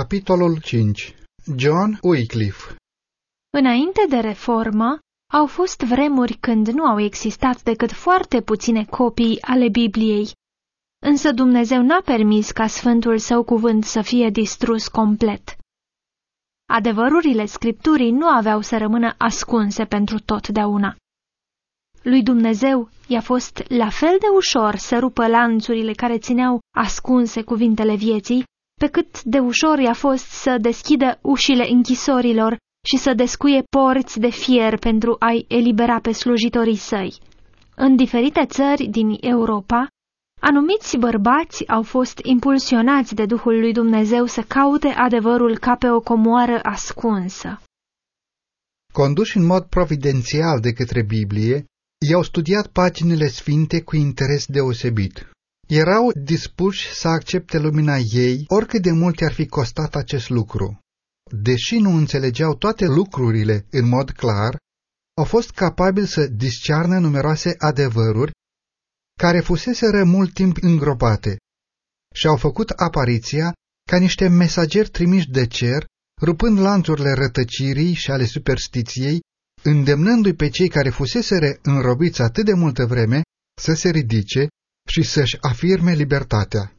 Capitolul 5 John Wycliffe Înainte de reformă, au fost vremuri când nu au existat decât foarte puține copii ale Bibliei. Însă Dumnezeu n-a permis ca Sfântul Său cuvânt să fie distrus complet. Adevărurile Scripturii nu aveau să rămână ascunse pentru totdeauna. Lui Dumnezeu i-a fost la fel de ușor să rupă lanțurile care țineau ascunse cuvintele vieții, pe cât de ușor i-a fost să deschidă ușile închisorilor și să descuie porți de fier pentru a-i elibera pe slujitorii săi. În diferite țări din Europa, anumiți bărbați au fost impulsionați de Duhul lui Dumnezeu să caute adevărul ca pe o comoară ascunsă. Conduși în mod providențial de către Biblie, i-au studiat paginile sfinte cu interes deosebit. Erau dispuși să accepte lumina ei, oricât de mult ar fi costat acest lucru. Deși nu înțelegeau toate lucrurile în mod clar, au fost capabili să discearnă numeroase adevăruri care fuseseră mult timp îngropate și au făcut apariția ca niște mesageri trimiși de cer, rupând lanțurile rătăcirii și ale superstiției, îndemnându-i pe cei care fuseseră înrobiți atât de multă vreme să se ridice și să-și afirme libertatea.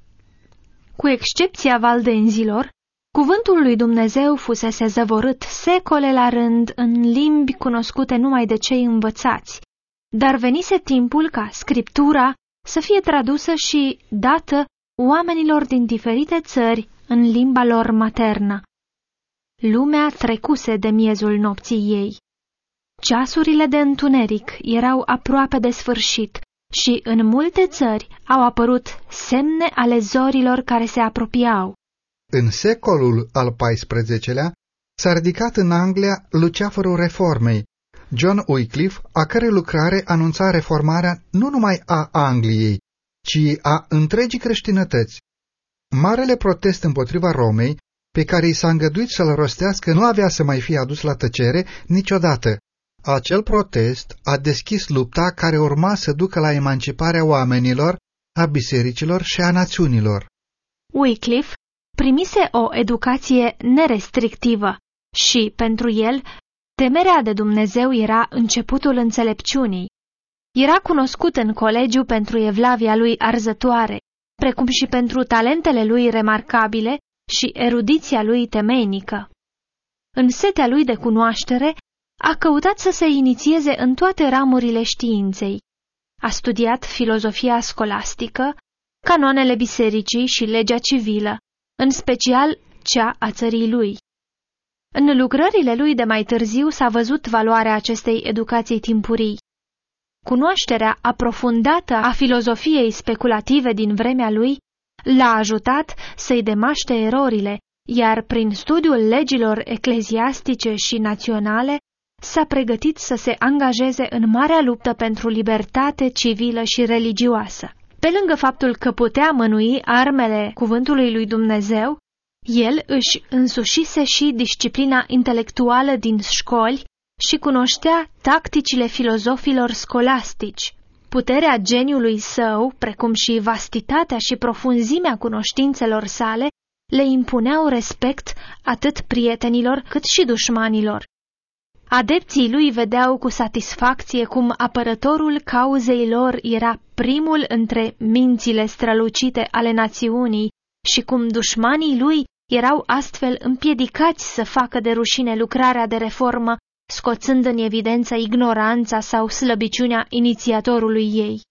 Cu excepția valdenzilor, cuvântul lui Dumnezeu fusese zăvorât secole la rând în limbi cunoscute numai de cei învățați, dar venise timpul ca scriptura să fie tradusă și dată oamenilor din diferite țări în limba lor maternă. Lumea trecuse de miezul nopții ei. Ceasurile de întuneric erau aproape de sfârșit și în multe țări au apărut semne ale zorilor care se apropiau. În secolul al XIV-lea s-a ridicat în Anglia luceafărul reformei, John Wycliffe, a cărei lucrare anunța reformarea nu numai a Angliei, ci a întregii creștinătăți. Marele protest împotriva Romei, pe care i s-a îngăduit să-l rostească, nu avea să mai fie adus la tăcere niciodată. Acel protest a deschis lupta care urma să ducă la emanciparea oamenilor, a bisericilor și a națiunilor. Wycliffe primise o educație nerestrictivă și, pentru el, temerea de Dumnezeu era începutul înțelepciunii. Era cunoscut în colegiu pentru evlavia lui arzătoare, precum și pentru talentele lui remarcabile și erudiția lui temeinică. În setea lui de cunoaștere, a căutat să se inițieze în toate ramurile științei. A studiat filozofia scolastică, canoanele bisericii și legea civilă, în special cea a țării lui. În lucrările lui de mai târziu s-a văzut valoarea acestei educații timpurii. Cunoașterea aprofundată a filozofiei speculative din vremea lui l-a ajutat să-i demaște erorile, iar prin studiul legilor ecleziastice și naționale s-a pregătit să se angajeze în marea luptă pentru libertate civilă și religioasă. Pe lângă faptul că putea mânui armele cuvântului lui Dumnezeu, el își însușise și disciplina intelectuală din școli și cunoștea tacticile filozofilor scolastici. Puterea geniului său, precum și vastitatea și profunzimea cunoștințelor sale, le impuneau respect atât prietenilor cât și dușmanilor. Adepții lui vedeau cu satisfacție cum apărătorul cauzei lor era primul între mințile strălucite ale națiunii și cum dușmanii lui erau astfel împiedicați să facă de rușine lucrarea de reformă, scoțând în evidență ignoranța sau slăbiciunea inițiatorului ei.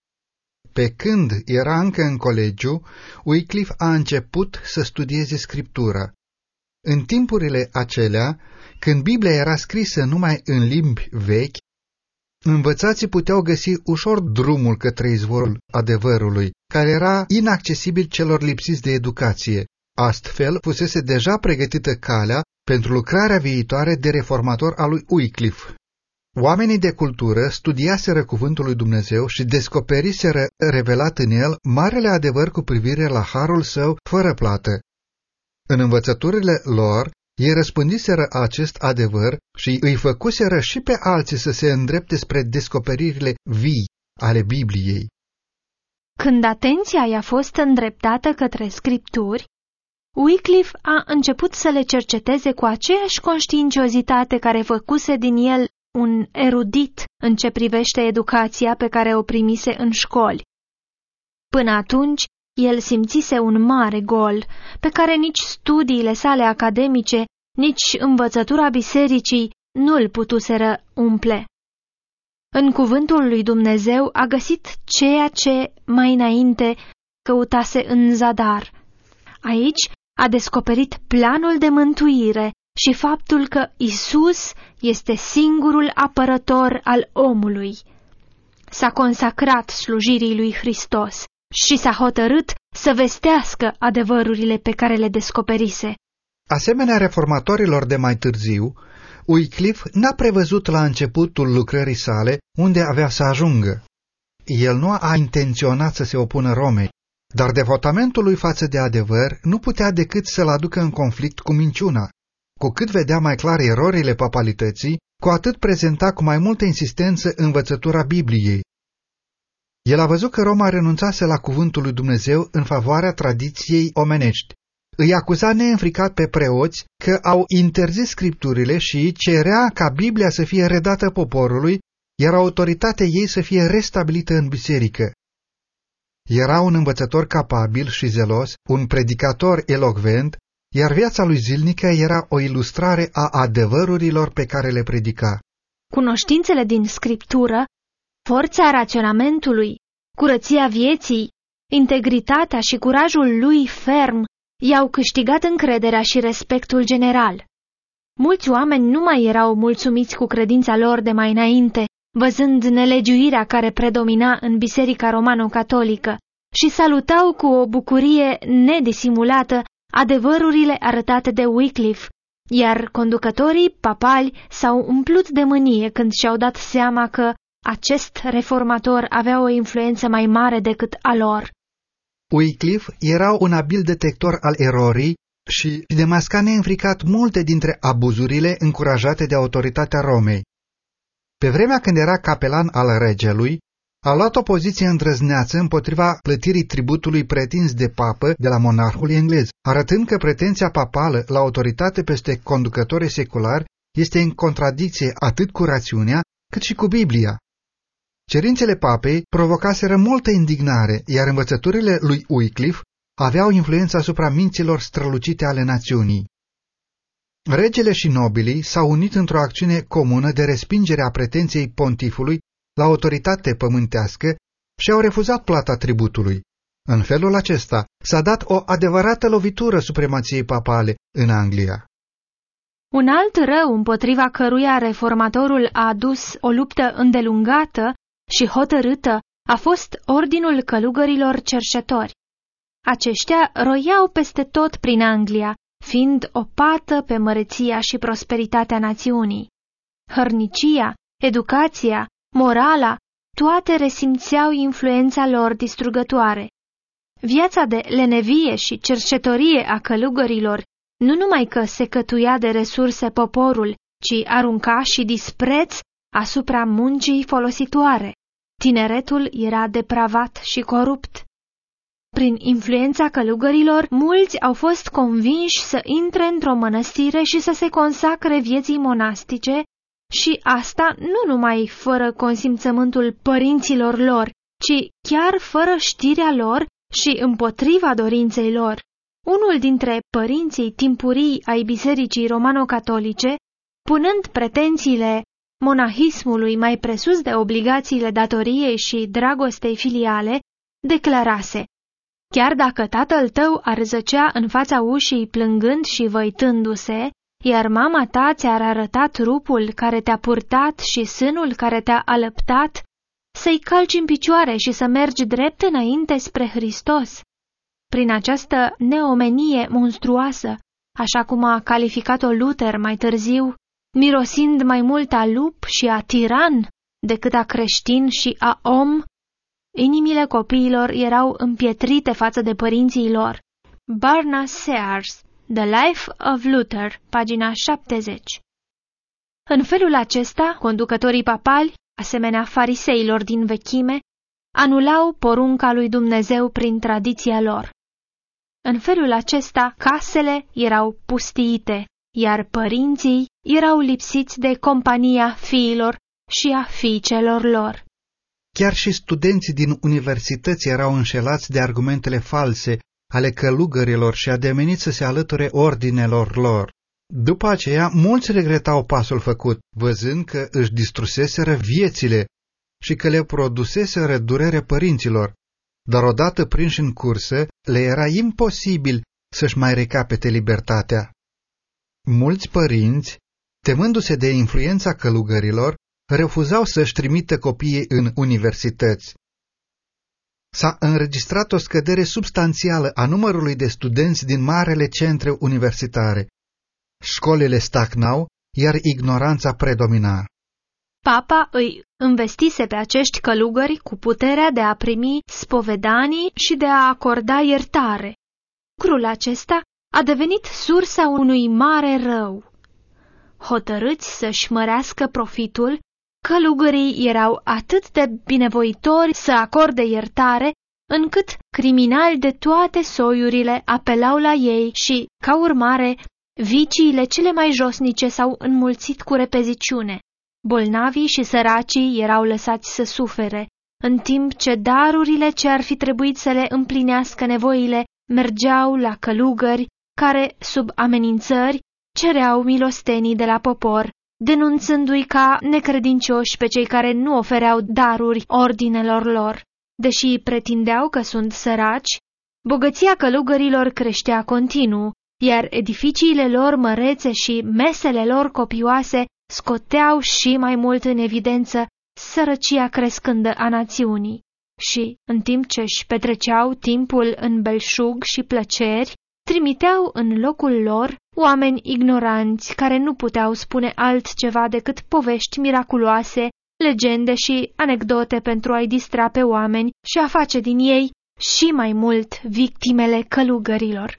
Pe când era încă în colegiu, Wycliffe a început să studieze scriptura. În timpurile acelea, când Biblia era scrisă numai în limbi vechi, învățații puteau găsi ușor drumul către izvorul adevărului, care era inaccesibil celor lipsiți de educație. Astfel, fusese deja pregătită calea pentru lucrarea viitoare de reformator al lui Wycliffe. Oamenii de cultură studiaseră cuvântul lui Dumnezeu și descoperiseră revelat în el marele adevăr cu privire la harul său fără plată. În învățăturile lor, ei răspândiseră acest adevăr și îi făcuseră și pe alții să se îndrepte spre descoperirile vii ale Bibliei. Când atenția i-a fost îndreptată către scripturi, Wycliffe a început să le cerceteze cu aceeași conștiinciozitate care făcuse din el un erudit în ce privește educația pe care o primise în școli. Până atunci, el simțise un mare gol, pe care nici studiile sale academice, nici învățătura bisericii nu îl putuseră umple. În cuvântul lui Dumnezeu a găsit ceea ce mai înainte căutase în zadar. Aici a descoperit planul de mântuire și faptul că Isus este singurul apărător al omului. S-a consacrat slujirii lui Hristos și s-a hotărât să vestească adevărurile pe care le descoperise. Asemenea reformatorilor de mai târziu, Wycliffe n-a prevăzut la începutul lucrării sale unde avea să ajungă. El nu a intenționat să se opună Romei, dar devotamentul lui față de adevăr nu putea decât să-l aducă în conflict cu minciuna. Cu cât vedea mai clar erorile papalității, cu atât prezenta cu mai multă insistență învățătura Bibliei. El a văzut că Roma renunțase la cuvântul lui Dumnezeu în favoarea tradiției omenești. Îi acuza neînfricat pe preoți că au interzis scripturile și cerea ca Biblia să fie redată poporului, iar autoritatea ei să fie restabilită în biserică. Era un învățător capabil și zelos, un predicator elocvent, iar viața lui zilnică era o ilustrare a adevărurilor pe care le predica. Cunoștințele din scriptură, forța raționamentului, curăția vieții, integritatea și curajul lui ferm i-au câștigat încrederea și respectul general. Mulți oameni nu mai erau mulțumiți cu credința lor de mai înainte, văzând nelegiuirea care predomina în Biserica Romano-Catolică și salutau cu o bucurie nedisimulată adevărurile arătate de Wycliffe, iar conducătorii papali s-au umplut de mânie când și-au dat seama că acest reformator avea o influență mai mare decât a lor. Wycliffe era un abil detector al erorii și demasca neînfricat multe dintre abuzurile încurajate de autoritatea Romei. Pe vremea când era capelan al regelui, a luat o poziție îndrăzneață împotriva plătirii tributului pretins de papă de la monarhul englez, arătând că pretenția papală la autoritate peste conducătorii seculari este în contradicție atât cu rațiunea cât și cu Biblia. Cerințele papei provocaseră multă indignare, iar învățăturile lui Wycliffe aveau influență asupra minților strălucite ale națiunii. Regele și nobilii s-au unit într-o acțiune comună de respingere a pretenției pontifului la autoritate pământească și au refuzat plata tributului. În felul acesta s-a dat o adevărată lovitură supremației papale în Anglia. Un alt rău împotriva căruia reformatorul a adus o luptă îndelungată și hotărâtă a fost Ordinul Călugărilor Cerșetori. Aceștia roiau peste tot prin Anglia, fiind o pată pe măreția și prosperitatea națiunii. Hărnicia, educația, morala, toate resimțeau influența lor distrugătoare. Viața de lenevie și cercetorie a călugărilor nu numai că se cătuia de resurse poporul, ci arunca și dispreț asupra muncii folositoare. Tineretul era depravat și corupt. Prin influența călugărilor, mulți au fost convinși să intre într-o mănăstire și să se consacre vieții monastice și asta nu numai fără consimțământul părinților lor, ci chiar fără știrea lor și împotriva dorinței lor. Unul dintre părinții timpurii ai bisericii romano-catolice, punând pretențiile monahismului mai presus de obligațiile datoriei și dragostei filiale, declarase Chiar dacă tatăl tău ar zăcea în fața ușii plângând și văitându-se, iar mama ta ți-ar arăta trupul care te-a purtat și sânul care te-a alăptat, să-i calci în picioare și să mergi drept înainte spre Hristos. Prin această neomenie monstruoasă, așa cum a calificat-o Luther mai târziu, mirosind mai mult a lup și a tiran decât a creștin și a om, inimile copiilor erau împietrite față de părinții lor. Barna Sears The Life of Luther, pagina 70 În felul acesta, conducătorii papali, asemenea fariseilor din vechime, anulau porunca lui Dumnezeu prin tradiția lor. În felul acesta, casele erau pustiite, iar părinții erau lipsiți de compania fiilor și a fiicelor lor. Chiar și studenții din universități erau înșelați de argumentele false ale călugărilor și ademeniți să se alăture ordinelor lor. După aceea, mulți regretau pasul făcut, văzând că își distruseseră viețile și că le produseseră durere părinților, dar odată prinși în cursă, le era imposibil să-și mai recapete libertatea. Mulți părinți, temându-se de influența călugărilor, refuzau să-și trimită copiii în universități. S-a înregistrat o scădere substanțială a numărului de studenți din marele centre universitare. Școlile stagnau, iar ignoranța predomina. Papa îi investise pe acești călugări cu puterea de a primi spovedanii și de a acorda iertare. Lucrul acesta a devenit sursa unui mare rău. Hotărâți să-și mărească profitul, călugării erau atât de binevoitori să acorde iertare, încât criminali de toate soiurile apelau la ei și, ca urmare, viciile cele mai josnice s-au înmulțit cu repeziciune. Bolnavii și săracii erau lăsați să sufere, în timp ce darurile ce ar fi trebuit să le împlinească nevoile mergeau la călugări care, sub amenințări, cereau milostenii de la popor, denunțându-i ca necredincioși pe cei care nu ofereau daruri ordinelor lor. Deși pretindeau că sunt săraci, bogăția călugărilor creștea continuu, iar edificiile lor mărețe și mesele lor copioase scoteau și mai mult în evidență sărăcia crescândă a națiunii. Și, în timp ce își petreceau timpul în belșug și plăceri, trimiteau în locul lor oameni ignoranți care nu puteau spune altceva decât povești miraculoase, legende și anecdote pentru a-i distra pe oameni și a face din ei și mai mult victimele călugărilor.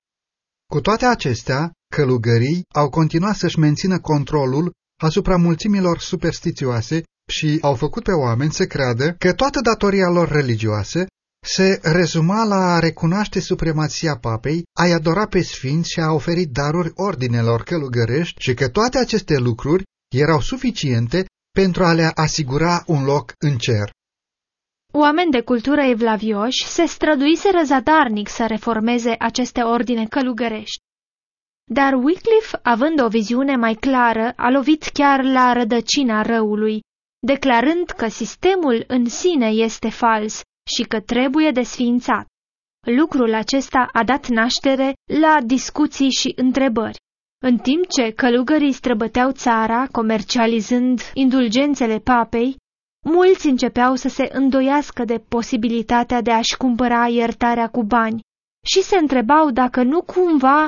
Cu toate acestea, călugării au continuat să-și mențină controlul asupra mulțimilor superstițioase și au făcut pe oameni să creadă că toată datoria lor religioasă se rezuma la a recunoaște supremația papei, a-i adora pe sfinți și a oferi daruri ordinelor călugărești și că toate aceste lucruri erau suficiente pentru a le asigura un loc în cer. Oameni de cultură evlavioși se străduiseră zadarnic să reformeze aceste ordine călugărești. Dar Wycliffe, având o viziune mai clară, a lovit chiar la rădăcina răului, declarând că sistemul în sine este fals și că trebuie desființat. Lucrul acesta a dat naștere la discuții și întrebări. În timp ce călugării străbăteau țara, comercializând indulgențele papei, mulți începeau să se îndoiască de posibilitatea de a-și cumpăra iertarea cu bani și se întrebau dacă nu cumva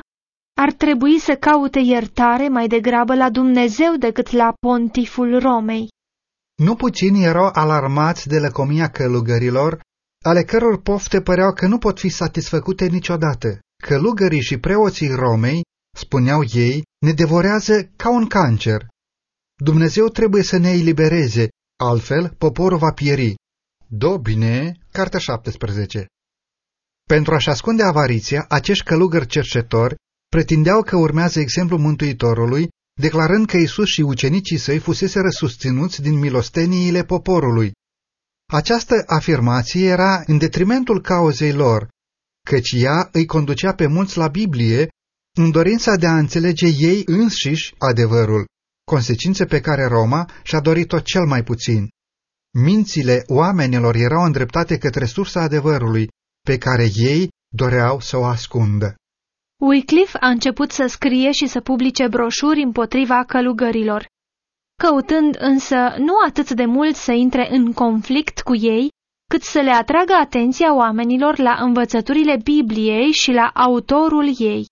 ar trebui să caute iertare mai degrabă la Dumnezeu decât la pontiful Romei. Nu puțini erau alarmați de lăcomia călugărilor, ale căror pofte păreau că nu pot fi satisfăcute niciodată. Călugării și preoții Romei, spuneau ei, ne devorează ca un cancer. Dumnezeu trebuie să ne elibereze, altfel poporul va pieri. Dobine, cartea 17 Pentru a-și ascunde avariția, acești călugări cercetori pretindeau că urmează exemplul Mântuitorului, declarând că Isus și ucenicii săi fuseseră susținuți din milosteniile poporului. Această afirmație era în detrimentul cauzei lor, căci ea îi conducea pe mulți la Biblie în dorința de a înțelege ei înșiși adevărul, consecințe pe care Roma și-a dorit-o cel mai puțin. Mințile oamenilor erau îndreptate către sursa adevărului, pe care ei doreau să o ascundă. Wycliffe a început să scrie și să publice broșuri împotriva călugărilor, căutând însă nu atât de mult să intre în conflict cu ei, cât să le atragă atenția oamenilor la învățăturile Bibliei și la autorul ei.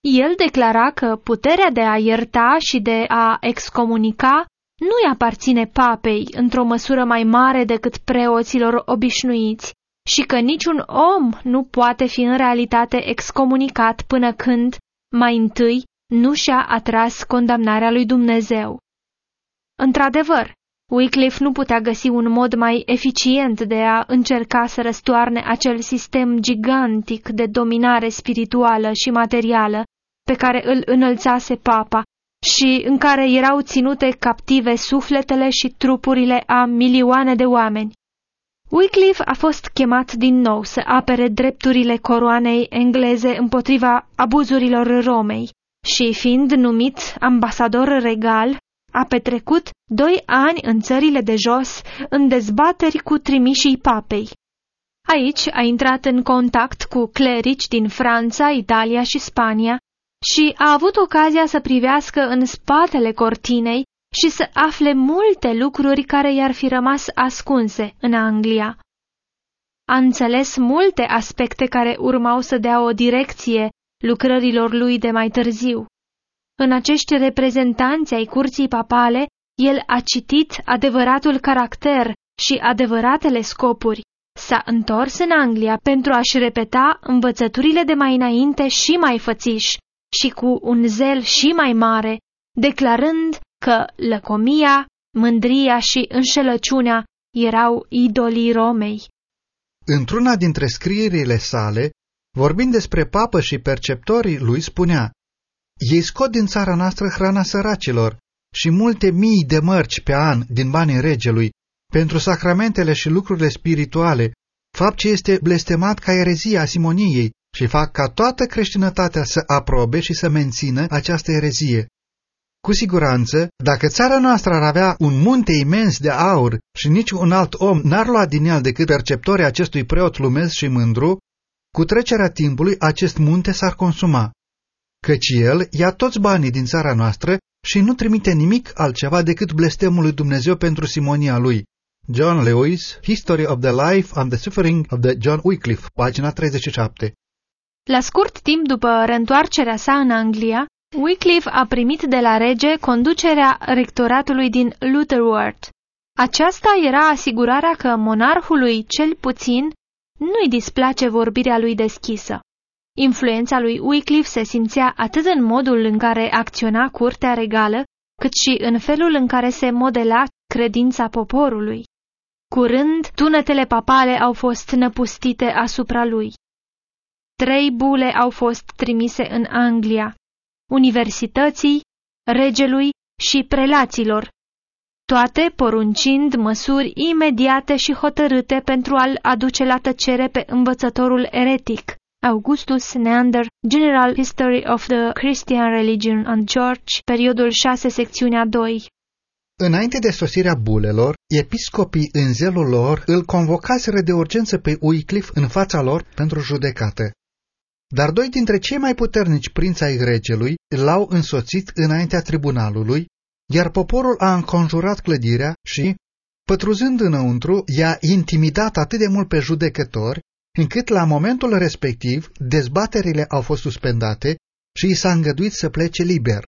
El declara că puterea de a ierta și de a excomunica nu-i aparține papei într-o măsură mai mare decât preoților obișnuiți și că niciun om nu poate fi în realitate excomunicat până când, mai întâi, nu și-a atras condamnarea lui Dumnezeu. Într-adevăr, Wycliffe nu putea găsi un mod mai eficient de a încerca să răstoarne acel sistem gigantic de dominare spirituală și materială pe care îl înălțase papa și în care erau ținute captive sufletele și trupurile a milioane de oameni. Wycliffe a fost chemat din nou să apere drepturile coroanei engleze împotriva abuzurilor Romei și, fiind numit ambasador regal, a petrecut doi ani în țările de jos în dezbateri cu trimișii papei. Aici a intrat în contact cu clerici din Franța, Italia și Spania și a avut ocazia să privească în spatele cortinei și să afle multe lucruri care i-ar fi rămas ascunse în Anglia. A înțeles multe aspecte care urmau să dea o direcție lucrărilor lui de mai târziu. În acești reprezentanți ai curții papale, el a citit adevăratul caracter și adevăratele scopuri. S-a întors în Anglia pentru a-și repeta învățăturile de mai înainte și mai fățiși și cu un zel și mai mare, declarând că lăcomia, mândria și înșelăciunea erau idolii Romei. Într-una dintre scrierile sale, vorbind despre papă și perceptorii lui, spunea Ei scot din țara noastră hrana săracilor și multe mii de mărci pe an din banii regelui pentru sacramentele și lucrurile spirituale, fapt ce este blestemat ca erezia simoniei și fac ca toată creștinătatea să aprobe și să mențină această erezie. Cu siguranță, dacă țara noastră ar avea un munte imens de aur și nici un alt om n-ar lua din el decât perceptorii acestui preot lumesc și mândru, cu trecerea timpului acest munte s-ar consuma, căci el ia toți banii din țara noastră și nu trimite nimic altceva decât blestemul lui Dumnezeu pentru simonia lui. John Lewis, History of the Life and the Suffering of the John Wycliffe, pagina 37 La scurt timp după reîntoarcerea sa în Anglia, Wycliffe a primit de la rege conducerea rectoratului din Lutherworth. Aceasta era asigurarea că monarhului cel puțin nu-i displace vorbirea lui deschisă. Influența lui Wycliffe se simțea atât în modul în care acționa curtea regală, cât și în felul în care se modela credința poporului. Curând, tunetele papale au fost năpustite asupra lui. Trei bule au fost trimise în Anglia, universității, regelui și prelaților, toate poruncind măsuri imediate și hotărâte pentru a-l aduce la tăcere pe învățătorul eretic, Augustus Neander, General History of the Christian Religion and Church, periodul 6, secțiunea 2. Înainte de sosirea bulelor, episcopii în zelul lor îl convocaseră de urgență pe Wycliffe în fața lor pentru judecată. Dar doi dintre cei mai puternici prinți ai regelui l-au însoțit înaintea tribunalului, iar poporul a înconjurat clădirea și, pătruzând înăuntru, i-a intimidat atât de mult pe judecători, încât la momentul respectiv dezbaterile au fost suspendate și i s-a îngăduit să plece liber.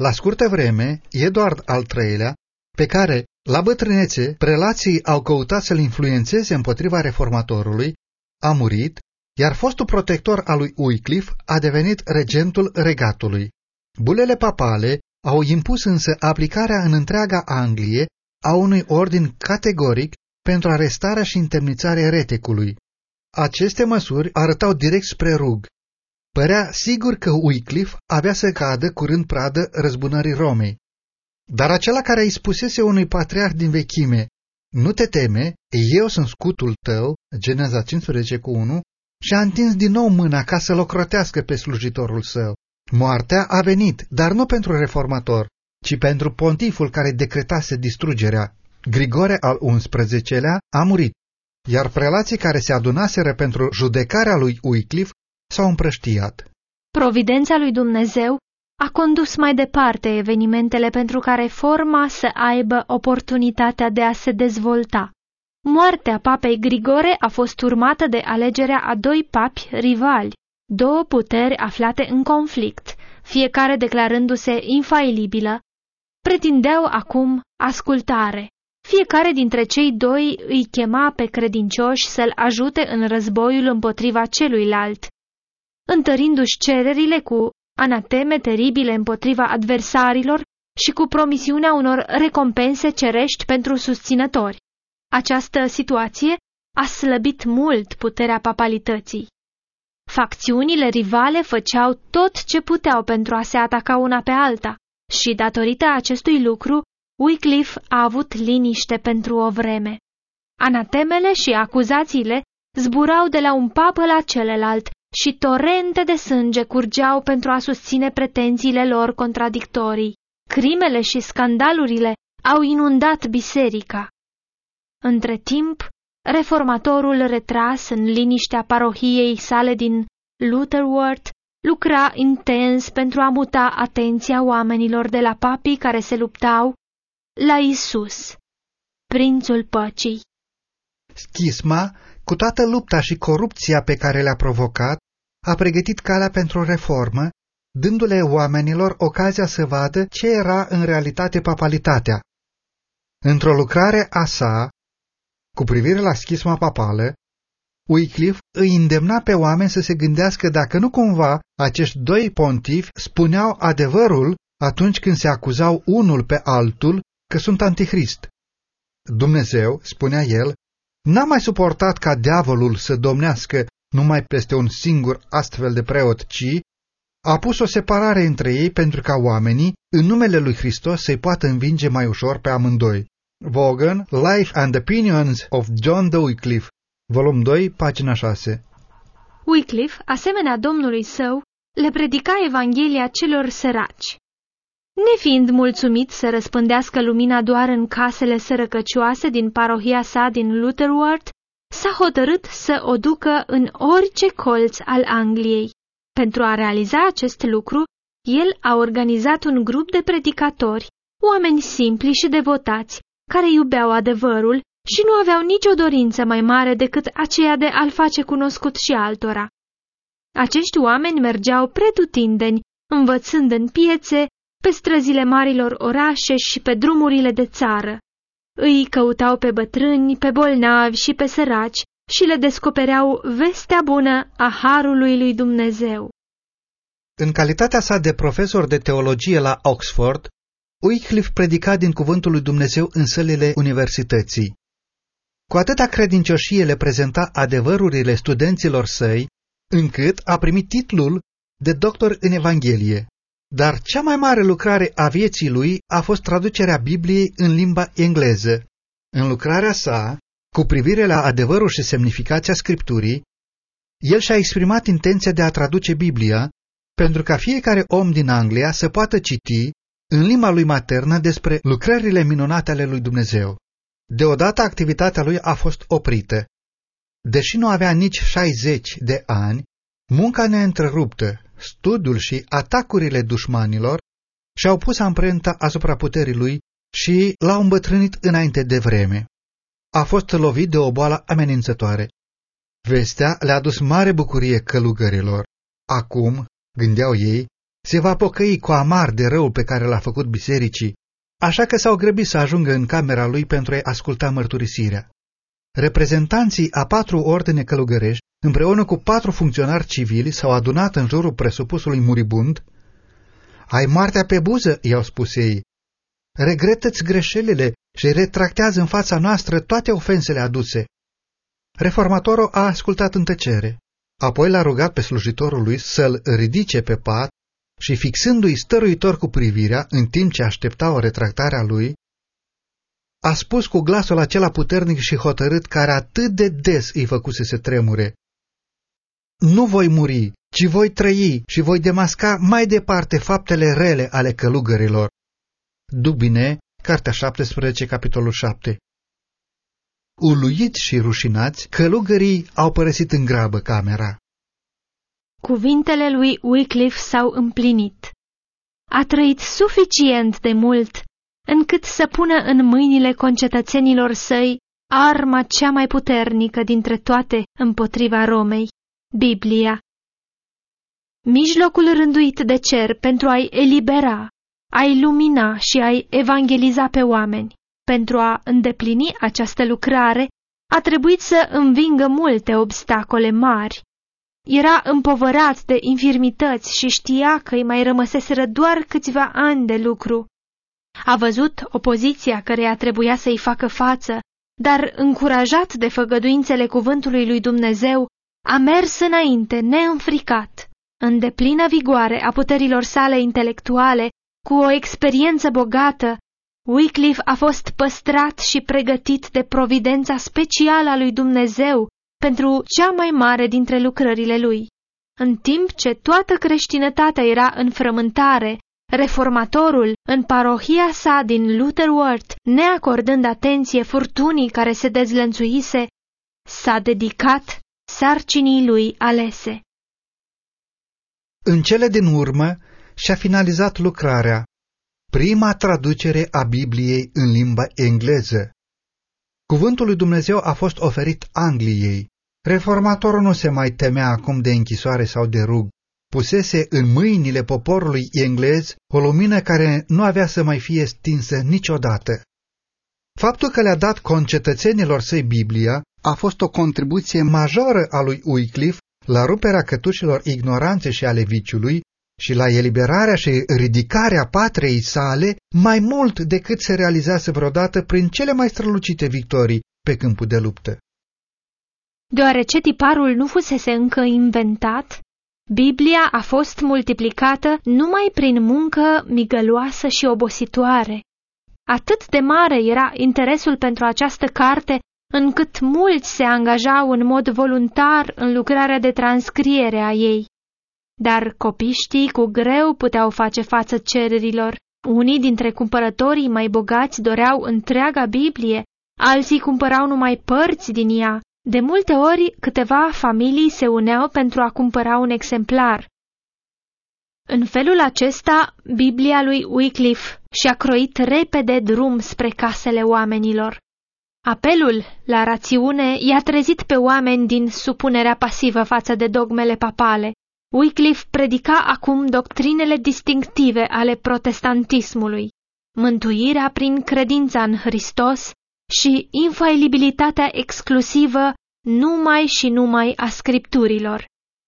La scurtă vreme, Eduard al III-lea, pe care, la bătrânețe, prelații au căutat să-l influențeze împotriva reformatorului, a murit iar fostul protector al lui Wycliffe a devenit regentul regatului. Bulele papale au impus însă aplicarea în întreaga Anglie a unui ordin categoric pentru arestarea și întemnițarea ereticului. Aceste măsuri arătau direct spre rug. Părea sigur că Wycliffe avea să cadă curând pradă răzbunării Romei. Dar acela care îi spusese unui patriarh din vechime, nu te teme, eu sunt scutul tău, Geneza 15 cu 1, și a întins din nou mâna ca să-l ocrotească pe slujitorul său. Moartea a venit, dar nu pentru reformator, ci pentru pontiful care decretase distrugerea. Grigore al XI-lea a murit, iar prelații care se adunaseră pentru judecarea lui Wycliffe s-au împrăștiat. Providența lui Dumnezeu a condus mai departe evenimentele pentru care forma să aibă oportunitatea de a se dezvolta. Moartea papei Grigore a fost urmată de alegerea a doi papi rivali, două puteri aflate în conflict, fiecare declarându-se infailibilă, pretindeau acum ascultare. Fiecare dintre cei doi îi chema pe credincioși să-l ajute în războiul împotriva celuilalt, întărindu-și cererile cu anateme teribile împotriva adversarilor și cu promisiunea unor recompense cerești pentru susținători. Această situație a slăbit mult puterea papalității. Facțiunile rivale făceau tot ce puteau pentru a se ataca una pe alta și, datorită acestui lucru, Wycliffe a avut liniște pentru o vreme. Anatemele și acuzațiile zburau de la un papă la celălalt și torente de sânge curgeau pentru a susține pretențiile lor contradictorii. Crimele și scandalurile au inundat biserica. Între timp, reformatorul retras în liniștea parohiei sale din Lutherworth lucra intens pentru a muta atenția oamenilor de la papii care se luptau la Isus, prințul păcii. Schisma, cu toată lupta și corupția pe care le-a provocat, a pregătit calea pentru o reformă, dându-le oamenilor ocazia să vadă ce era în realitate papalitatea. Într-o lucrare a sa, cu privire la schisma papală, Wycliffe îi îndemna pe oameni să se gândească dacă nu cumva acești doi pontifi spuneau adevărul atunci când se acuzau unul pe altul că sunt antichrist. Dumnezeu, spunea el, n-a mai suportat ca diavolul să domnească numai peste un singur astfel de preot, ci a pus o separare între ei pentru ca oamenii, în numele lui Hristos, să-i poată învinge mai ușor pe amândoi. Vaughan, Life and Opinions of John de Wycliffe, volum 2, pagina 6 Wycliffe, asemenea domnului său, le predica Evanghelia celor săraci. Nefiind mulțumit să răspândească lumina doar în casele sărăcăcioase din parohia sa din Lutherworth, s-a hotărât să o ducă în orice colț al Angliei. Pentru a realiza acest lucru, el a organizat un grup de predicatori, oameni simpli și devotați, care iubeau adevărul și nu aveau nicio dorință mai mare decât aceea de a-l face cunoscut și altora. Acești oameni mergeau pretutindeni, învățând în piețe, pe străzile marilor orașe și pe drumurile de țară. Îi căutau pe bătrâni, pe bolnavi și pe săraci și le descopereau vestea bună a Harului lui Dumnezeu. În calitatea sa de profesor de teologie la Oxford, Wycliffe predica din cuvântul lui Dumnezeu în sălile universității. Cu atâta credincioșie le prezenta adevărurile studenților săi, încât a primit titlul de doctor în Evanghelie. Dar cea mai mare lucrare a vieții lui a fost traducerea Bibliei în limba engleză. În lucrarea sa, cu privire la adevărul și semnificația Scripturii, el și-a exprimat intenția de a traduce Biblia pentru ca fiecare om din Anglia să poată citi în limba lui maternă despre lucrările minunate ale lui Dumnezeu. Deodată activitatea lui a fost oprită. Deși nu avea nici 60 de ani, munca neîntreruptă, studiul și atacurile dușmanilor și-au pus amprenta asupra puterii lui și l-au îmbătrânit înainte de vreme. A fost lovit de o boală amenințătoare. Vestea le-a dus mare bucurie călugărilor. Acum, gândeau ei, se va pocăi cu amar de răul pe care l-a făcut bisericii, așa că s-au grăbit să ajungă în camera lui pentru a asculta mărturisirea. Reprezentanții a patru ordine călugărești, împreună cu patru funcționari civili, s-au adunat în jurul presupusului muribund. Ai moartea pe buză, i-au spus ei. Regretă-ți greșelile și retractează în fața noastră toate ofensele aduse. Reformatorul a ascultat în tăcere. Apoi l-a rugat pe slujitorul lui să-l ridice pe pat și fixându-i stăruitor cu privirea, în timp ce aștepta o retractare a lui, a spus cu glasul acela puternic și hotărât care atât de des îi făcuse să tremure. Nu voi muri, ci voi trăi și voi demasca mai departe faptele rele ale călugărilor. Dubine, Cartea 17, capitolul 7 Uluiți și rușinați, călugării au părăsit în grabă camera. Cuvintele lui Wycliffe s-au împlinit. A trăit suficient de mult încât să pună în mâinile concetățenilor săi arma cea mai puternică dintre toate împotriva Romei, Biblia. Mijlocul rânduit de cer pentru a-i elibera, a-i lumina și a-i evangeliza pe oameni. Pentru a îndeplini această lucrare, a trebuit să învingă multe obstacole mari. Era împovărat de infirmități și știa că îi mai rămăseseră doar câțiva ani de lucru. A văzut opoziția căreia trebuia să-i facă față, dar încurajat de făgăduințele cuvântului lui Dumnezeu, a mers înainte, neînfricat, în deplină vigoare a puterilor sale intelectuale, cu o experiență bogată, Wycliffe a fost păstrat și pregătit de providența specială a lui Dumnezeu pentru cea mai mare dintre lucrările lui. În timp ce toată creștinătatea era în frământare, reformatorul, în parohia sa din Lutherworth, neacordând atenție furtunii care se dezlănțuise, s-a dedicat sarcinii lui alese. În cele din urmă și-a finalizat lucrarea, prima traducere a Bibliei în limba engleză. Cuvântul lui Dumnezeu a fost oferit Angliei. Reformatorul nu se mai temea acum de închisoare sau de rug. Pusese în mâinile poporului englez o lumină care nu avea să mai fie stinsă niciodată. Faptul că le-a dat concetățenilor săi Biblia a fost o contribuție majoră a lui Wycliffe la ruperea cătușilor ignoranțe și ale viciului și la eliberarea și ridicarea patriei sale mai mult decât se realizase vreodată prin cele mai strălucite victorii pe câmpul de luptă. Deoarece tiparul nu fusese încă inventat, Biblia a fost multiplicată numai prin muncă migăloasă și obositoare. Atât de mare era interesul pentru această carte, încât mulți se angajau în mod voluntar în lucrarea de transcriere a ei. Dar copiștii cu greu puteau face față cererilor. Unii dintre cumpărătorii mai bogați doreau întreaga Biblie, alții cumpărau numai părți din ea. De multe ori, câteva familii se uneau pentru a cumpăra un exemplar. În felul acesta, Biblia lui Wycliffe și-a croit repede drum spre casele oamenilor. Apelul la rațiune i-a trezit pe oameni din supunerea pasivă față de dogmele papale. Wycliffe predica acum doctrinele distinctive ale protestantismului, mântuirea prin credința în Hristos și infailibilitatea exclusivă numai și numai a scripturilor.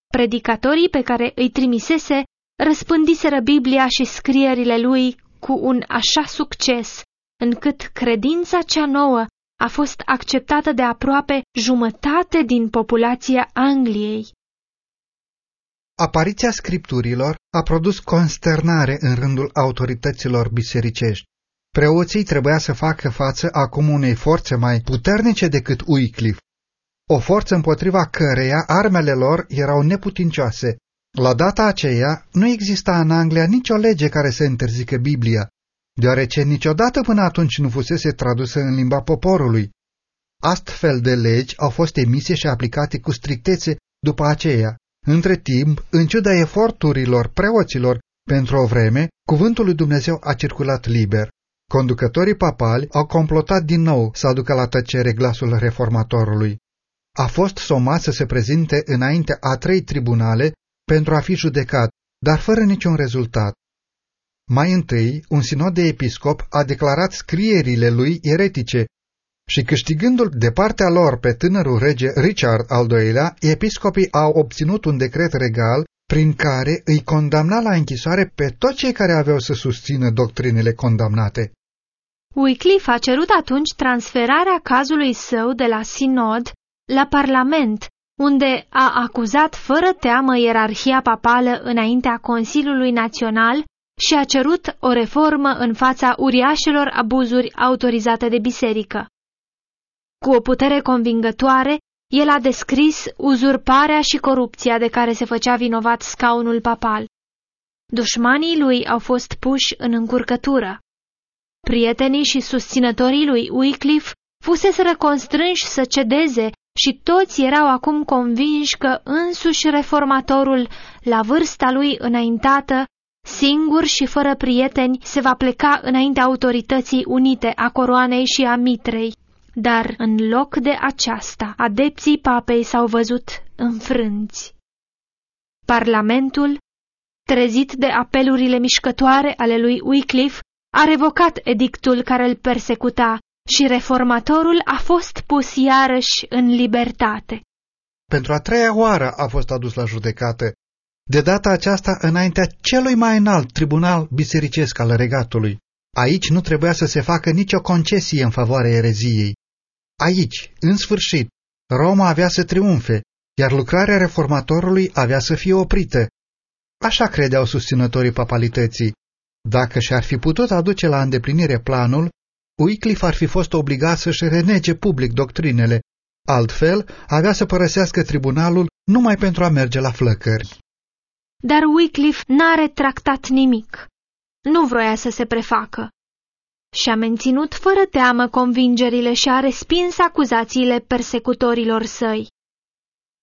Predicatorii pe care îi trimisese răspândiseră Biblia și scrierile lui cu un așa succes, încât credința cea nouă a fost acceptată de aproape jumătate din populația Angliei. Apariția scripturilor a produs consternare în rândul autorităților bisericești. Preoții trebuia să facă față acum unei forțe mai puternice decât Wycliffe, o forță împotriva căreia armele lor erau neputincioase. La data aceea nu exista în Anglia nicio lege care să interzică Biblia, deoarece niciodată până atunci nu fusese tradusă în limba poporului. Astfel de legi au fost emise și aplicate cu strictețe după aceea. Între timp, în ciuda eforturilor preoților, pentru o vreme, cuvântul lui Dumnezeu a circulat liber. Conducătorii papali au complotat din nou să aducă la tăcere glasul reformatorului. A fost somat să se prezinte înainte a trei tribunale pentru a fi judecat, dar fără niciun rezultat. Mai întâi, un sinod de episcop a declarat scrierile lui eretice și câștigându-l de partea lor pe tânărul rege Richard al II-lea, episcopii au obținut un decret regal prin care îi condamna la închisoare pe toți cei care aveau să susțină doctrinele condamnate. Wycliffe a cerut atunci transferarea cazului său de la sinod la Parlament, unde a acuzat fără teamă ierarhia papală înaintea Consiliului Național și a cerut o reformă în fața uriașelor abuzuri autorizate de biserică. Cu o putere convingătoare, el a descris uzurparea și corupția de care se făcea vinovat scaunul papal. Dușmanii lui au fost puși în încurcătură. Prietenii și susținătorii lui Wycliffe fuseseră constrânși să cedeze și toți erau acum convinși că însuși reformatorul, la vârsta lui înaintată, singur și fără prieteni, se va pleca înaintea autorității unite a coroanei și a mitrei. Dar în loc de aceasta, adepții papei s-au văzut înfrânți. Parlamentul, trezit de apelurile mișcătoare ale lui Wycliffe, a revocat edictul care îl persecuta și reformatorul a fost pus iarăși în libertate. Pentru a treia oară a fost adus la judecată, de data aceasta înaintea celui mai înalt tribunal bisericesc al regatului. Aici nu trebuia să se facă nicio concesie în favoarea ereziei. Aici, în sfârșit, Roma avea să triumfe, iar lucrarea reformatorului avea să fie oprită. Așa credeau susținătorii papalității. Dacă și-ar fi putut aduce la îndeplinire planul, Wycliffe ar fi fost obligat să-și renege public doctrinele, altfel avea să părăsească tribunalul numai pentru a merge la flăcări. Dar Wycliffe n-a retractat nimic. Nu vroia să se prefacă. Și-a menținut fără teamă convingerile și a respins acuzațiile persecutorilor săi.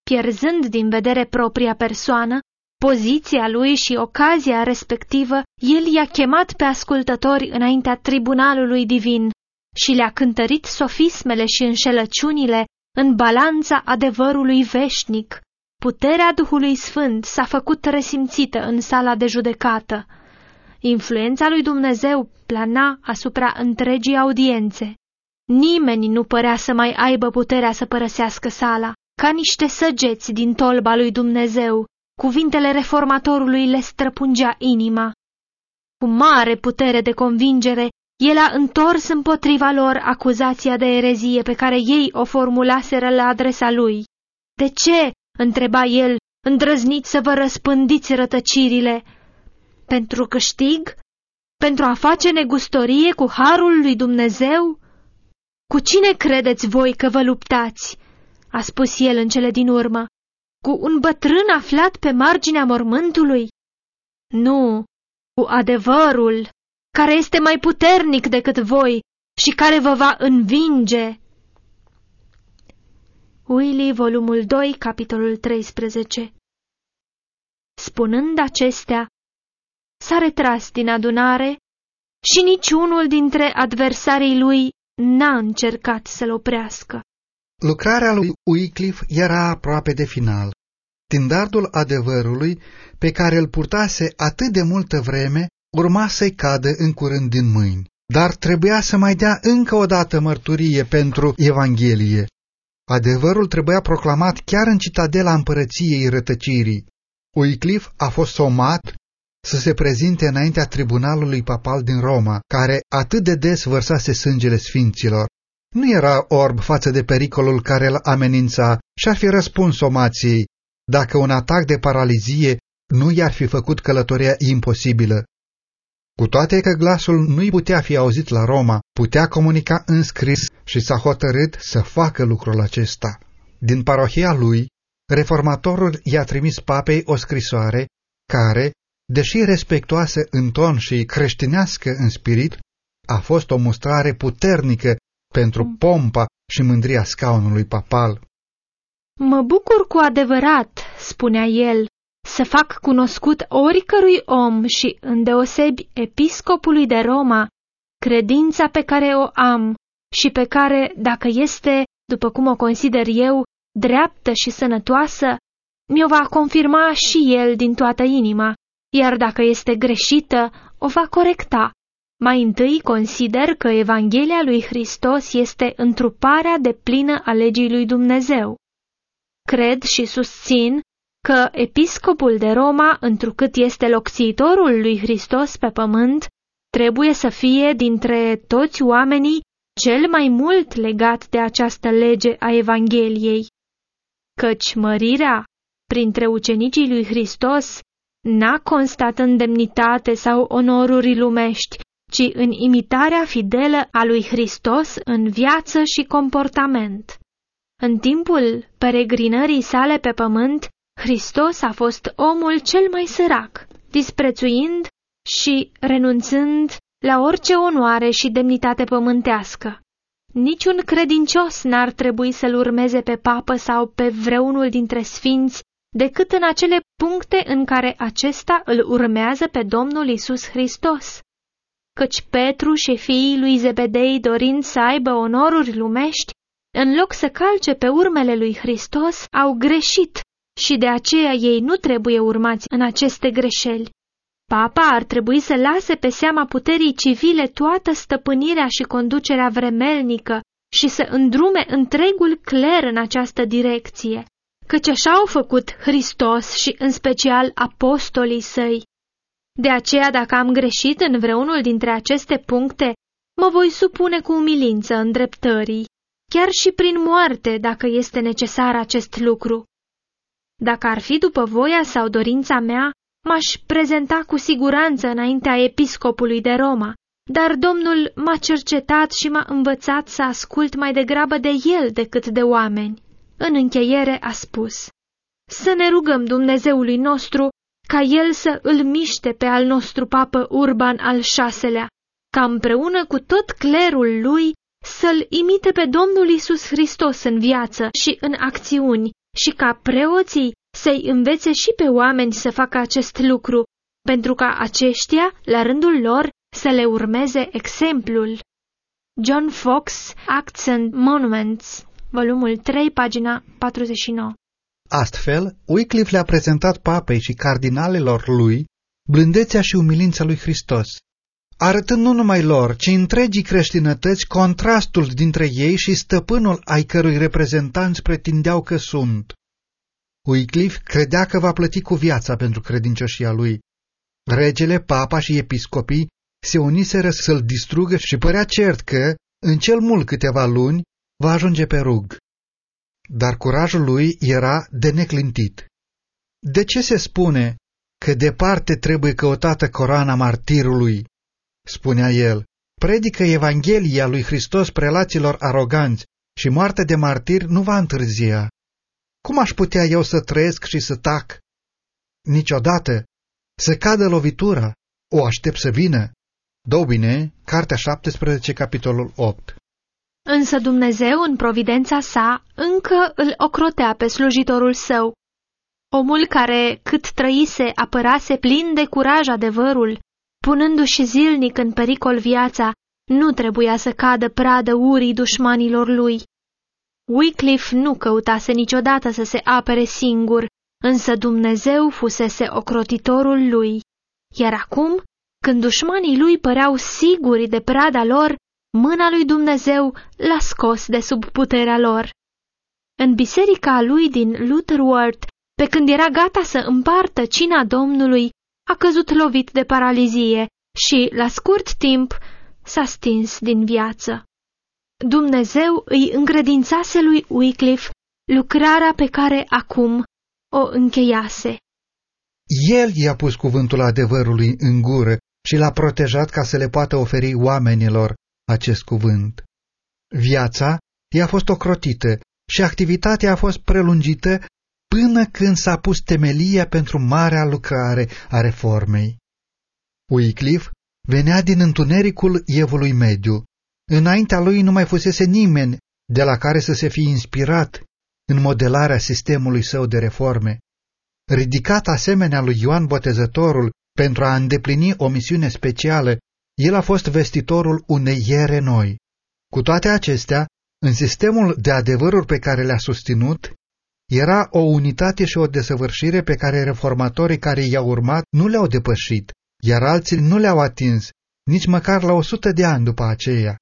Pierzând din vedere propria persoană, poziția lui și ocazia respectivă, el i-a chemat pe ascultători înaintea tribunalului divin și le-a cântărit sofismele și înșelăciunile în balanța adevărului veșnic. Puterea Duhului Sfânt s-a făcut resimțită în sala de judecată. Influența lui Dumnezeu plana asupra întregii audiențe. Nimeni nu părea să mai aibă puterea să părăsească sala, ca niște săgeți din tolba lui Dumnezeu, Cuvintele reformatorului le străpungea inima. Cu mare putere de convingere, el a întors împotriva lor acuzația de erezie pe care ei o formulaseră la adresa lui. De ce, întreba el, îndrăzniți să vă răspândiți rătăcirile? Pentru câștig? Pentru a face negustorie cu harul lui Dumnezeu? Cu cine credeți voi că vă luptați? a spus el în cele din urmă cu un bătrân aflat pe marginea mormântului? Nu, cu adevărul, care este mai puternic decât voi și care vă va învinge. Willy, volumul 2, capitolul 13 Spunând acestea, s-a retras din adunare și niciunul dintre adversarii lui n-a încercat să-l oprească. Lucrarea lui Wycliffe era aproape de final. Tindardul adevărului, pe care îl purtase atât de multă vreme, urma să-i cadă în curând din mâini. Dar trebuia să mai dea încă o dată mărturie pentru Evanghelie. Adevărul trebuia proclamat chiar în citadela împărăției rătăcirii. Wycliffe a fost somat să se prezinte înaintea tribunalului papal din Roma, care atât de des vărsase sângele sfinților. Nu era orb față de pericolul care îl amenința și ar fi răspuns somației, dacă un atac de paralizie nu i-ar fi făcut călătoria imposibilă. Cu toate că glasul nu-i putea fi auzit la Roma, putea comunica în scris și s-a hotărât să facă lucrul acesta. Din parohia lui, reformatorul i-a trimis papei o scrisoare care, deși respectoasă în ton și creștinească în spirit, a fost o mustrare puternică pentru pompa și mândria scaunului papal. Mă bucur cu adevărat, spunea el, să fac cunoscut oricărui om și îndeosebi episcopului de Roma credința pe care o am și pe care, dacă este, după cum o consider eu, dreaptă și sănătoasă, mi-o va confirma și el din toată inima, iar dacă este greșită, o va corecta. Mai întâi consider că Evanghelia lui Hristos este întruparea de plină a legii lui Dumnezeu. Cred și susțin că episcopul de Roma, întrucât este locțitorul lui Hristos pe pământ, trebuie să fie dintre toți oamenii cel mai mult legat de această lege a Evangheliei, căci mărirea printre ucenicii lui Hristos n-a constat în demnitate sau onoruri lumești, ci în imitarea fidelă a lui Hristos în viață și comportament. În timpul peregrinării sale pe pământ, Hristos a fost omul cel mai sărac, disprețuind și renunțând la orice onoare și demnitate pământească. Niciun credincios n-ar trebui să-l urmeze pe papă sau pe vreunul dintre sfinți decât în acele puncte în care acesta îl urmează pe Domnul Isus Hristos. Căci Petru și fiii lui Zebedei dorind să aibă onoruri lumești, în loc să calce pe urmele lui Hristos, au greșit și de aceea ei nu trebuie urmați în aceste greșeli. Papa ar trebui să lase pe seama puterii civile toată stăpânirea și conducerea vremelnică și să îndrume întregul cler în această direcție, căci așa au făcut Hristos și în special apostolii săi. De aceea, dacă am greșit în vreunul dintre aceste puncte, mă voi supune cu umilință îndreptării, chiar și prin moarte, dacă este necesar acest lucru. Dacă ar fi după voia sau dorința mea, m-aș prezenta cu siguranță înaintea episcopului de Roma, dar Domnul m-a cercetat și m-a învățat să ascult mai degrabă de el decât de oameni. În încheiere a spus, Să ne rugăm Dumnezeului nostru ca el să îl miște pe al nostru papă Urban al șaselea, ca împreună cu tot clerul lui să-l imite pe Domnul Isus Hristos în viață și în acțiuni și ca preoții să-i învețe și pe oameni să facă acest lucru, pentru ca aceștia, la rândul lor, să le urmeze exemplul. John Fox, Acts and Monuments, volumul 3, pagina 49 Astfel, Wycliffe le-a prezentat papei și cardinalelor lui blândețea și umilința lui Hristos, arătând nu numai lor, ci întregii creștinătăți contrastul dintre ei și stăpânul ai cărui reprezentanți pretindeau că sunt. Wycliffe credea că va plăti cu viața pentru credincioșia lui. Regele, papa și episcopii se uniseră să-l distrugă și părea cert că, în cel mult câteva luni, va ajunge pe rug. Dar curajul lui era de neclintit. De ce se spune că departe trebuie căutată coroana martirului? Spunea el, predică Evanghelia lui Hristos prelaților aroganți și moartea de martir nu va întârzia. Cum aș putea eu să trăiesc și să tac? Niciodată. Să cadă lovitura. O aștept să vină. Dobine, Cartea 17, capitolul 8 Însă Dumnezeu, în providența sa, încă îl ocrotea pe slujitorul său. Omul care, cât trăise, apărase plin de curaj adevărul, punându-și zilnic în pericol viața, nu trebuia să cadă pradă urii dușmanilor lui. Wycliffe nu căutase niciodată să se apere singur, însă Dumnezeu fusese ocrotitorul lui. Iar acum, când dușmanii lui păreau siguri de prada lor, mâna lui Dumnezeu l-a scos de sub puterea lor. În biserica lui din Lutherworth, pe când era gata să împartă cina Domnului, a căzut lovit de paralizie și, la scurt timp, s-a stins din viață. Dumnezeu îi încredințase lui Wycliffe lucrarea pe care acum o încheiase. El i-a pus cuvântul adevărului în gură și l-a protejat ca să le poată oferi oamenilor acest cuvânt. Viața i-a fost ocrotită și activitatea a fost prelungită până când s-a pus temelia pentru marea lucrare a reformei. Wycliffe venea din întunericul evului mediu. Înaintea lui nu mai fusese nimeni de la care să se fi inspirat în modelarea sistemului său de reforme. Ridicat asemenea lui Ioan Botezătorul pentru a îndeplini o misiune specială, el a fost vestitorul unei iere noi. Cu toate acestea, în sistemul de adevăruri pe care le-a susținut, era o unitate și o desăvârșire pe care reformatorii care i-au urmat nu le-au depășit, iar alții nu le-au atins, nici măcar la o sută de ani după aceea.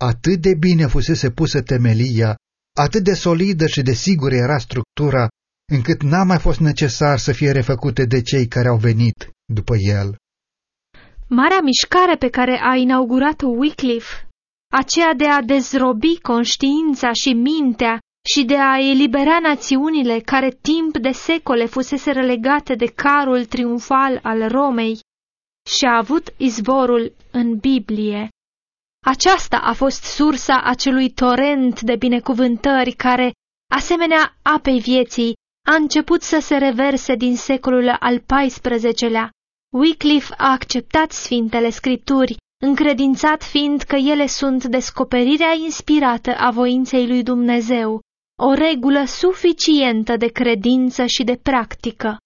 Atât de bine fusese pusă temelia, atât de solidă și de sigură era structura, încât n-a mai fost necesar să fie refăcute de cei care au venit după el. Marea mișcare pe care a inaugurat-o Wycliffe, aceea de a dezrobi conștiința și mintea și de a elibera națiunile care timp de secole fusese relegate de carul triumfal al Romei, și a avut izvorul în Biblie. Aceasta a fost sursa acelui torent de binecuvântări care, asemenea apei vieții, a început să se reverse din secolul al XIV-lea. Wycliffe a acceptat Sfintele Scripturi, încredințat fiind că ele sunt descoperirea inspirată a voinței lui Dumnezeu, o regulă suficientă de credință și de practică.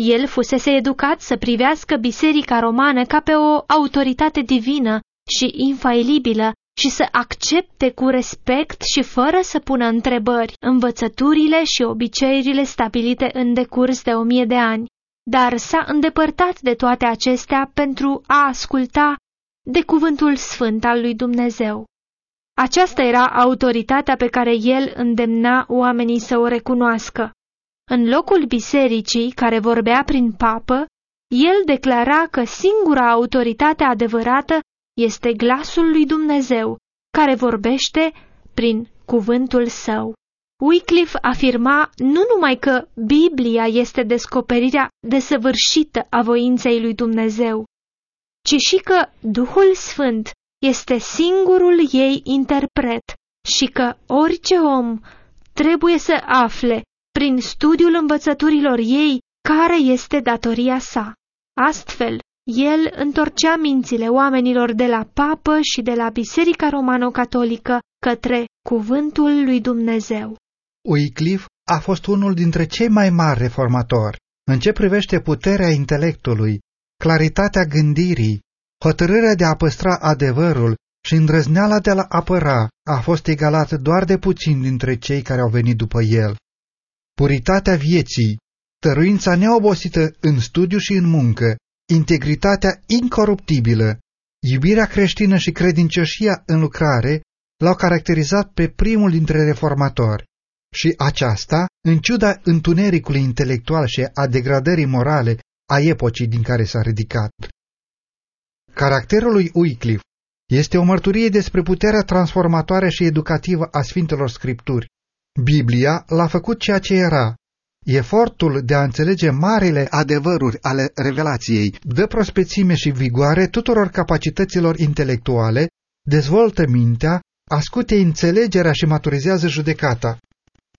El fusese educat să privească Biserica Romană ca pe o autoritate divină și infailibilă și să accepte cu respect și fără să pună întrebări învățăturile și obiceiurile stabilite în decurs de o mie de ani, dar s-a îndepărtat de toate acestea pentru a asculta de cuvântul sfânt al lui Dumnezeu. Aceasta era autoritatea pe care el îndemna oamenii să o recunoască. În locul bisericii care vorbea prin papă, el declara că singura autoritate adevărată este glasul lui Dumnezeu, care vorbește prin cuvântul său. Wycliffe afirma nu numai că Biblia este descoperirea desăvârșită a voinței lui Dumnezeu, ci și că Duhul Sfânt este singurul ei interpret și că orice om trebuie să afle, prin studiul învățăturilor ei, care este datoria sa. Astfel, el întorcea mințile oamenilor de la papă și de la Biserica Romano-Catolică către cuvântul lui Dumnezeu. Wycliffe a fost unul dintre cei mai mari reformatori în ce privește puterea intelectului, claritatea gândirii, hotărârea de a păstra adevărul și îndrăzneala de a apăra a fost egalată doar de puțin dintre cei care au venit după el. Puritatea vieții, tăruința neobosită în studiu și în muncă, integritatea incoruptibilă, iubirea creștină și credincioșia în lucrare l-au caracterizat pe primul dintre reformatori. Și aceasta, în ciuda întunericului intelectual și a degradării morale a epocii din care s-a ridicat. Caracterul lui Wycliffe este o mărturie despre puterea transformatoare și educativă a Sfintelor Scripturi. Biblia l-a făcut ceea ce era. Efortul de a înțelege marile adevăruri ale revelației dă prospețime și vigoare tuturor capacităților intelectuale, dezvoltă mintea, ascute înțelegerea și maturizează judecata.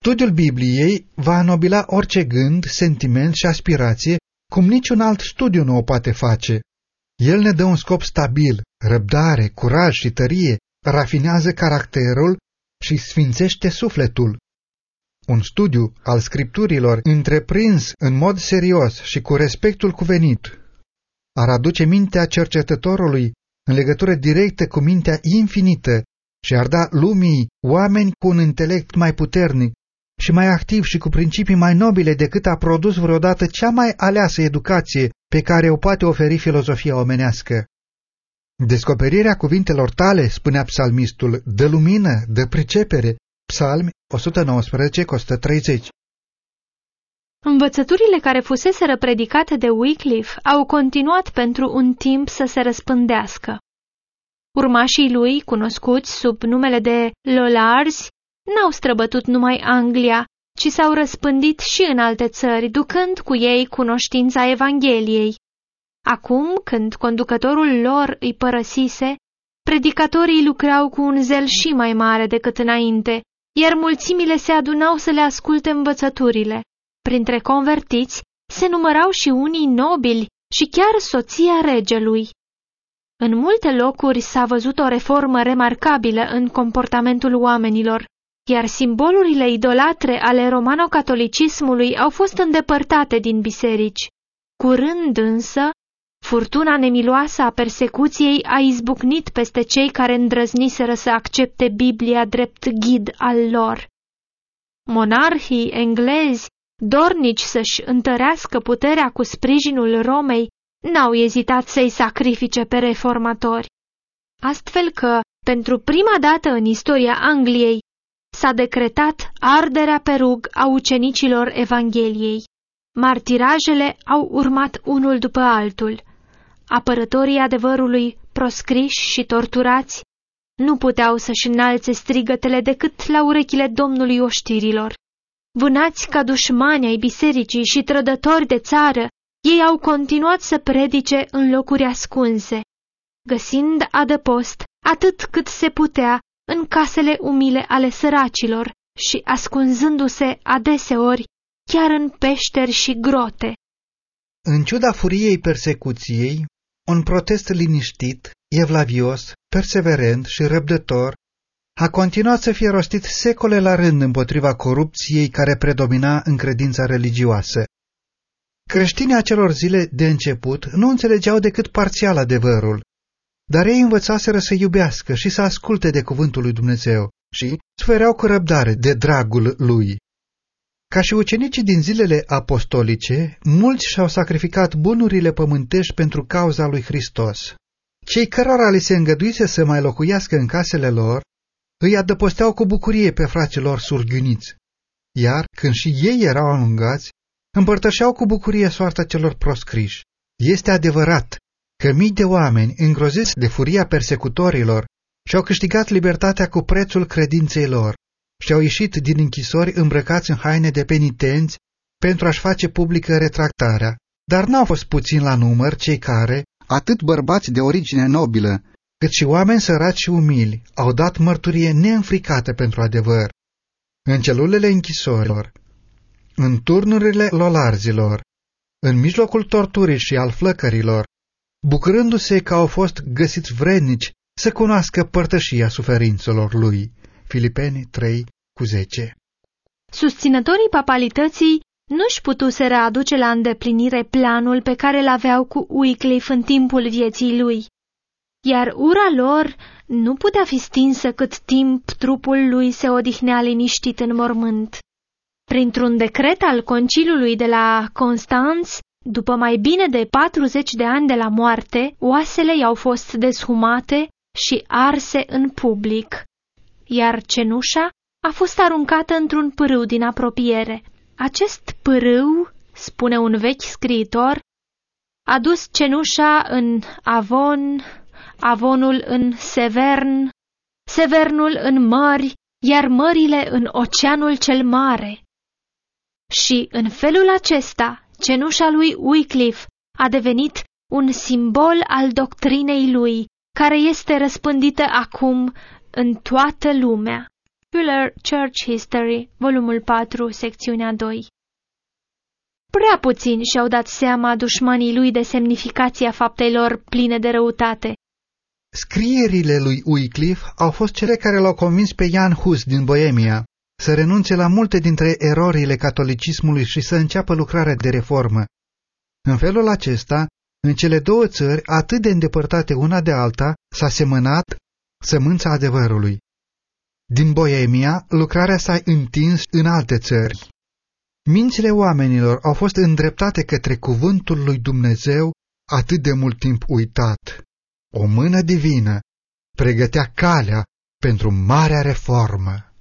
Studiul Bibliei va înobila orice gând, sentiment și aspirație, cum niciun alt studiu nu o poate face. El ne dă un scop stabil, răbdare, curaj și tărie, rafinează caracterul și sfințește sufletul. Un studiu al scripturilor întreprins în mod serios și cu respectul cuvenit ar aduce mintea cercetătorului în legătură directă cu mintea infinită și ar da lumii oameni cu un intelect mai puternic și mai activ și cu principii mai nobile decât a produs vreodată cea mai aleasă educație pe care o poate oferi filozofia omenească. Descoperirea cuvintelor tale, spunea psalmistul, dă lumină, dă pricepere. Psalmi 119 130 Învățăturile care fuseseră predicate de Wycliffe au continuat pentru un timp să se răspândească. Urmașii lui, cunoscuți sub numele de Lollards, n-au străbătut numai Anglia, ci s-au răspândit și în alte țări, ducând cu ei cunoștința Evangheliei. Acum, când conducătorul lor îi părăsise, predicatorii lucrau cu un zel și mai mare decât înainte, iar mulțimile se adunau să le asculte învățăturile. Printre convertiți se numărau și unii nobili și chiar soția regelui. În multe locuri s-a văzut o reformă remarcabilă în comportamentul oamenilor iar simbolurile idolatre ale romano-catolicismului au fost îndepărtate din biserici. Curând însă, furtuna nemiloasă a persecuției a izbucnit peste cei care îndrăzniseră să accepte Biblia drept ghid al lor. Monarhii englezi, dornici să-și întărească puterea cu sprijinul Romei, n-au ezitat să-i sacrifice pe reformatori. Astfel că, pentru prima dată în istoria Angliei, s-a decretat arderea pe rug a ucenicilor Evangheliei. Martirajele au urmat unul după altul. Apărătorii adevărului, proscriși și torturați, nu puteau să-și înalțe strigătele decât la urechile Domnului oștirilor. Vânați ca dușmani ai bisericii și trădători de țară, ei au continuat să predice în locuri ascunse, găsind adăpost atât cât se putea în casele umile ale săracilor și ascunzându-se adeseori chiar în peșteri și grote. În ciuda furiei persecuției, un protest liniștit, evlavios, perseverent și răbdător a continuat să fie rostit secole la rând împotriva corupției care predomina în credința religioasă. Creștinii acelor zile de început nu înțelegeau decât parțial adevărul dar ei învățaseră să iubească și să asculte de cuvântul lui Dumnezeu și sufereau cu răbdare de dragul lui. Ca și ucenicii din zilele apostolice, mulți și-au sacrificat bunurile pământești pentru cauza lui Hristos. Cei cărora li se îngăduise să mai locuiască în casele lor, îi adăposteau cu bucurie pe fraților surghiuniți, iar când și ei erau alungați, împărtășeau cu bucurie soarta celor proscriși. Este adevărat că mii de oameni, îngroziți de furia persecutorilor, și-au câștigat libertatea cu prețul credinței lor și au ieșit din închisori îmbrăcați în haine de penitenți pentru a-și face publică retractarea. Dar n-au fost puțin la număr cei care, atât bărbați de origine nobilă, cât și oameni săraci și umili, au dat mărturie neînfricată pentru adevăr. În celulele închisorilor, în turnurile lolarzilor, în mijlocul torturii și al flăcărilor, bucurându-se că au fost găsiți vrednici să cunoască părtășia suferințelor lui. Filipeni 3 cu 10 Susținătorii papalității nu-și putuseră aduce la îndeplinire planul pe care l-aveau cu Wycliffe în timpul vieții lui, iar ura lor nu putea fi stinsă cât timp trupul lui se odihnea liniștit în mormânt. Printr-un decret al conciliului de la Constanț, după mai bine de 40 de ani de la moarte, oasele i-au fost deshumate și arse în public, iar cenușa a fost aruncată într-un pârâu din apropiere. Acest pârâu, spune un vechi scriitor, a dus cenușa în Avon, Avonul în Severn, Severnul în mări, iar mările în Oceanul cel Mare. Și în felul acesta, cenușa lui Wycliffe a devenit un simbol al doctrinei lui, care este răspândită acum în toată lumea. Fuller Church History, volumul 4, secțiunea 2 Prea puțini și-au dat seama dușmanii lui de semnificația faptelor pline de răutate. Scrierile lui Wycliffe au fost cele care l-au convins pe Jan Hus din Boemia să renunțe la multe dintre erorile catolicismului și să înceapă lucrarea de reformă. În felul acesta, în cele două țări, atât de îndepărtate una de alta, s-a semănat sămânța adevărului. Din Boemia, lucrarea s-a întins în alte țări. Mințile oamenilor au fost îndreptate către cuvântul lui Dumnezeu atât de mult timp uitat. O mână divină pregătea calea pentru marea reformă.